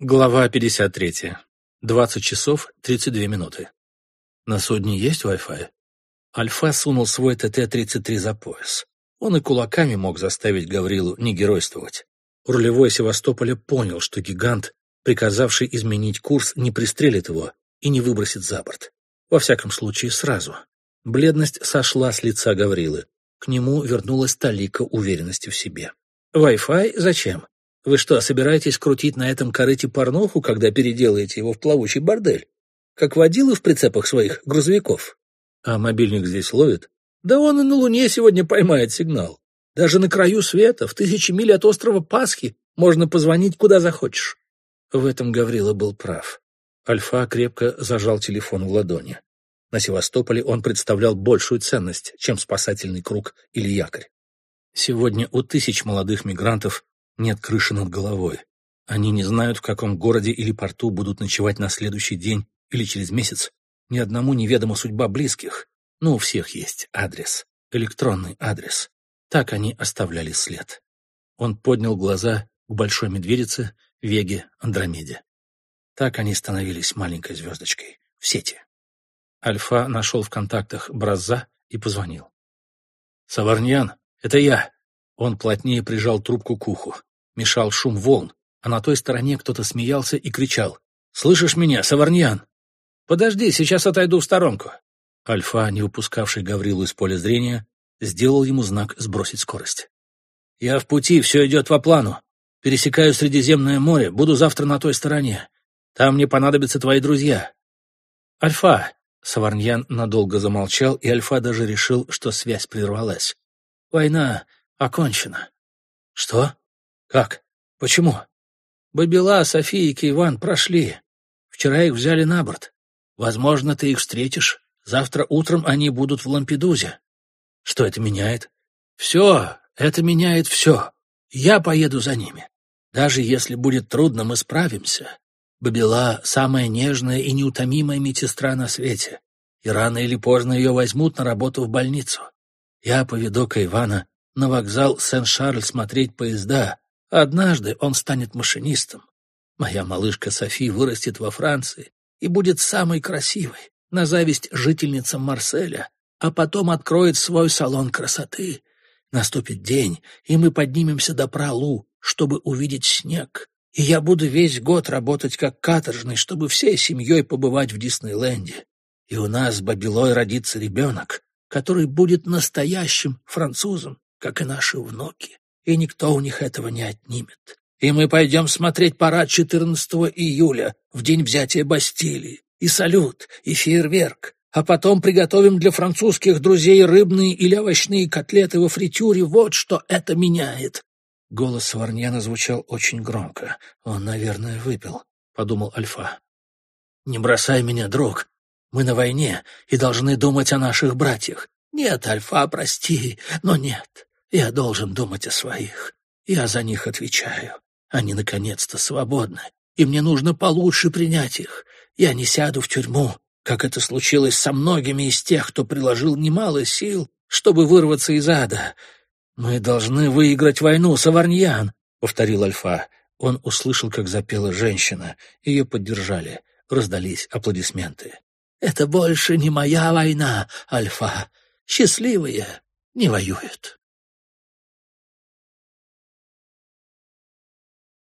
Глава 53. 20 часов 32 минуты. На судне есть Wi-Fi? Альфа сунул свой ТТ-33 за пояс. Он и кулаками мог заставить Гаврилу не геройствовать. Рулевой Севастополя понял, что гигант, приказавший изменить курс, не пристрелит его и не выбросит за борт. Во всяком случае, сразу. Бледность сошла с лица Гаврилы. К нему вернулась талика уверенности в себе. Wi-Fi зачем? Вы что, собираетесь крутить на этом корыте порнуху, когда переделаете его в плавучий бордель? Как водилы в прицепах своих грузовиков? А мобильник здесь ловит? Да он и на Луне сегодня поймает сигнал. Даже на краю света, в тысячи миль от острова Пасхи, можно позвонить куда захочешь. В этом Гаврила был прав. Альфа крепко зажал телефон в ладони. На Севастополе он представлял большую ценность, чем спасательный круг или якорь. Сегодня у тысяч молодых мигрантов нет крыши над головой. Они не знают, в каком городе или порту будут ночевать на следующий день или через месяц. Ни одному неведома судьба близких. Но у всех есть адрес, электронный адрес. Так они оставляли след. Он поднял глаза к большой медведице, Веге, Андромеде. Так они становились маленькой звездочкой в сети. Альфа нашел в контактах Бразза и позвонил. «Саварньян, это я!» Он плотнее прижал трубку к уху мешал шум волн, а на той стороне кто-то смеялся и кричал. «Слышишь меня, Саварньян?» «Подожди, сейчас отойду в сторонку». Альфа, не выпускавший Гаврилу из поля зрения, сделал ему знак сбросить скорость. «Я в пути, все идет по плану. Пересекаю Средиземное море, буду завтра на той стороне. Там мне понадобятся твои друзья». «Альфа!» — Саварньян надолго замолчал, и Альфа даже решил, что связь прервалась. «Война окончена». «Что?» Как? Почему? Бабила, София и Кейван прошли. Вчера их взяли на борт. Возможно, ты их встретишь. Завтра утром они будут в Лампедузе. Что это меняет? Все, это меняет все. Я поеду за ними. Даже если будет трудно, мы справимся. Бабила — самая нежная и неутомимая медсестра на свете. И рано или поздно ее возьмут на работу в больницу. Я поведу Кайвана на вокзал Сен-Шарль смотреть поезда, Однажды он станет машинистом. Моя малышка Софи вырастет во Франции и будет самой красивой, на зависть жительницам Марселя, а потом откроет свой салон красоты. Наступит день, и мы поднимемся до Пралу, чтобы увидеть снег. И я буду весь год работать как каторжный, чтобы всей семьей побывать в Диснейленде. И у нас с Бабилой родится ребенок, который будет настоящим французом, как и наши внуки и никто у них этого не отнимет. И мы пойдем смотреть парад 14 июля, в день взятия Бастилии, и салют, и фейерверк, а потом приготовим для французских друзей рыбные или овощные котлеты во фритюре. Вот что это меняет. Голос Варньяна звучал очень громко. Он, наверное, выпил, — подумал Альфа. «Не бросай меня, друг. Мы на войне и должны думать о наших братьях. Нет, Альфа, прости, но нет. Я должен думать о своих. Я за них отвечаю. Они наконец-то свободны, и мне нужно получше принять их. Я не сяду в тюрьму, как это случилось со многими из тех, кто приложил немало сил, чтобы вырваться из ада. Мы должны выиграть войну, Саварньян, — повторил Альфа. Он услышал, как запела женщина. Ее поддержали. Раздались аплодисменты. «Это больше не моя война, Альфа. Счастливые не воюют».